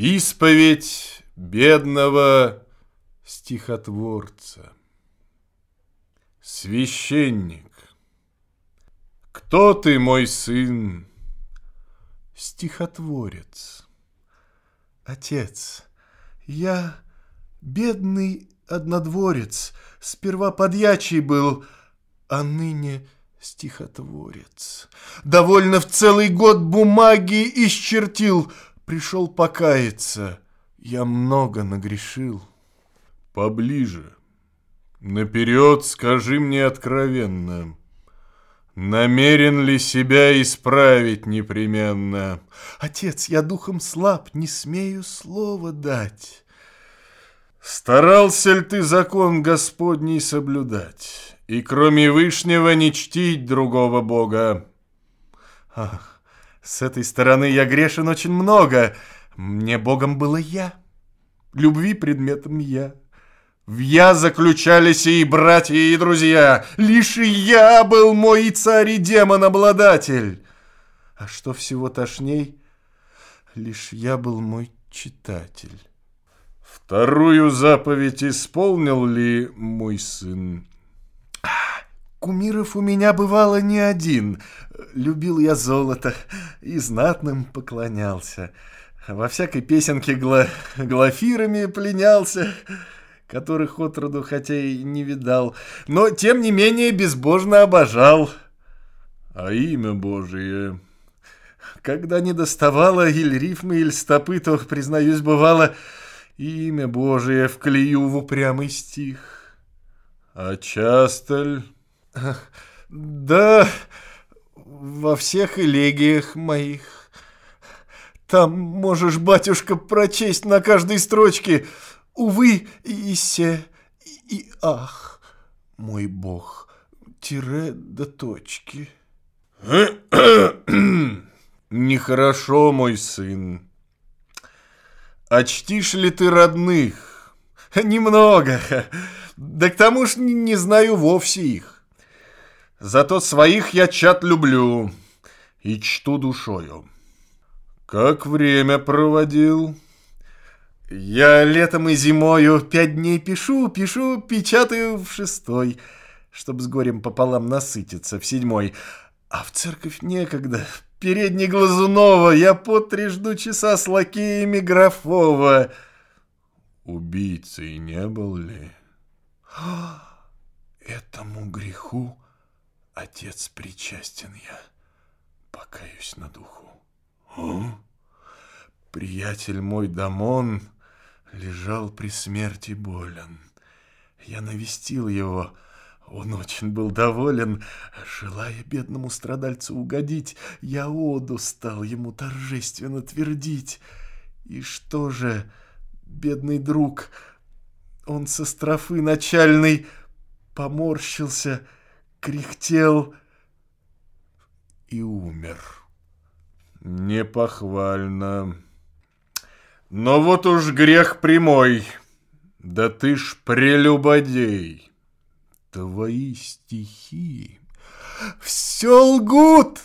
Исповедь бедного стихотворца. Священник, кто ты, мой сын? Стихотворец. Отец, я бедный однодворец, сперва подьячий был, а ныне стихотворец. Довольно в целый год бумаги исчертил, пришел покаяться, я много нагрешил. Поближе, наперед скажи мне откровенно, намерен ли себя исправить непременно? Отец, я духом слаб, не смею слова дать. Старался ли ты закон Господний соблюдать, и кроме Вышнего не чтить другого Бога? Ах, с этой стороны я грешен очень много. Мне Богом было я, любви предметом я. В я заключались и братья, и друзья. Лишь я был мой царь и демон-обладатель. А что всего тошней, лишь я был мой читатель. Вторую заповедь исполнил ли мой сын? Кумиров у меня бывало не один. Любил я золото и знатным поклонялся. Во всякой песенке гла... глафирами пленялся которых отроду хотя и не видал, но тем не менее безбожно обожал. А имя Божие... Когда не доставало или рифмы, или стопы, то, признаюсь, бывало, имя Божие вклею в упрямый стих. А часто ли? Да, во всех элегиях моих. Там можешь, батюшка, прочесть на каждой строчке — Увы, и се, и ах, мой бог, тире до точки. Нехорошо, мой сын. А чтишь ли ты родных? Немного. Да к тому ж не знаю вовсе их. Зато своих я чат люблю и чту душою. Как время проводил? Я летом и зимою пять дней пишу, пишу, печатаю в шестой, чтоб с горем пополам насытиться в седьмой. А в церковь некогда. Передний Глазунова, я по три жду часа с лакеями Графова. Убийцей не был ли? Этому греху, отец, причастен я, покаюсь на духу. А? Приятель мой Дамон лежал при смерти болен. Я навестил его, он очень был доволен. Желая бедному страдальцу угодить, я оду стал ему торжественно твердить. И что же, бедный друг, он со строфы начальной поморщился, кряхтел и умер. Непохвально. Но вот уж грех прямой, да ты ж прелюбодей. Твои стихи все лгут,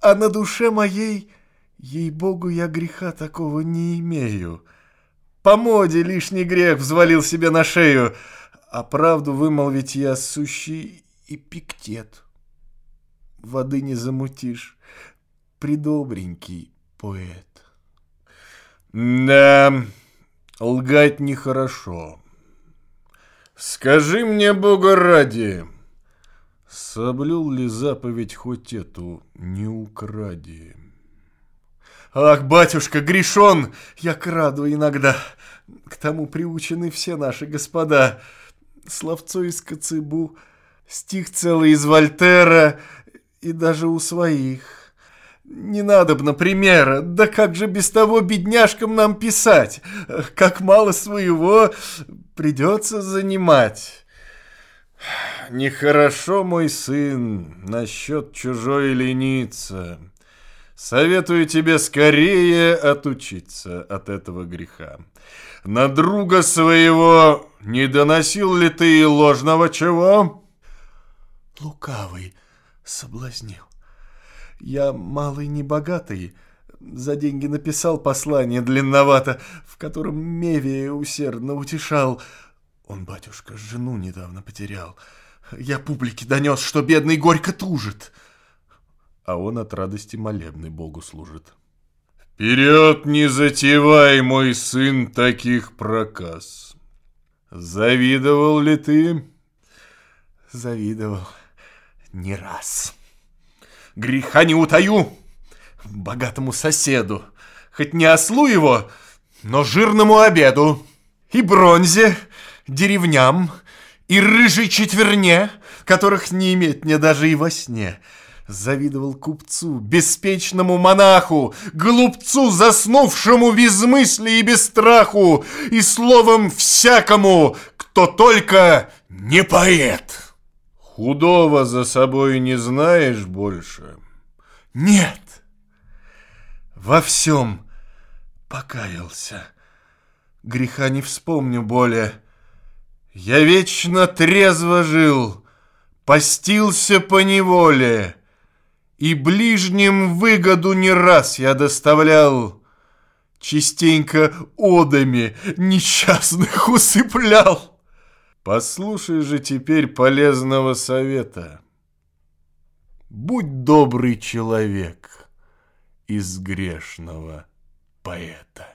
а на душе моей, ей-богу, я греха такого не имею. По моде лишний грех взвалил себе на шею, а правду вымолвить я сущий эпиктет. Воды не замутишь, придобренький поэт. Да, лгать нехорошо. Скажи мне, Бога ради, соблюл ли заповедь хоть эту не укради? Ах, батюшка, грешен, я краду иногда. К тому приучены все наши господа. Словцо из Коцебу, стих целый из Вольтера и даже у своих. Не надо б, например, да как же без того бедняжкам нам писать? Как мало своего придется занимать. Нехорошо, мой сын, насчет чужой лениться. Советую тебе скорее отучиться от этого греха. На друга своего не доносил ли ты ложного чего? Лукавый соблазнил. Я малый небогатый, За деньги написал послание длинновато, в котором Мевия усердно утешал. Он, батюшка, жену недавно потерял. Я публике донес, что бедный горько тужит. А он от радости молебный Богу служит. Вперед не затевай, мой сын, таких проказ. Завидовал ли ты? Завидовал не раз. Греха не утаю богатому соседу, хоть не ослу его, но жирному обеду, и бронзе, деревням, и рыжей четверне, которых не иметь мне даже и во сне. Завидовал купцу, беспечному монаху, глупцу, заснувшему без мысли и без страху, и словом всякому, кто только не поэт. Худого за собой не знаешь больше? Нет, во всем покаялся. Греха не вспомню более. Я вечно трезво жил, постился по неволе, И ближним выгоду не раз я доставлял, Частенько одами несчастных усыплял. Послушай же теперь полезного совета. Будь добрый человек из грешного поэта.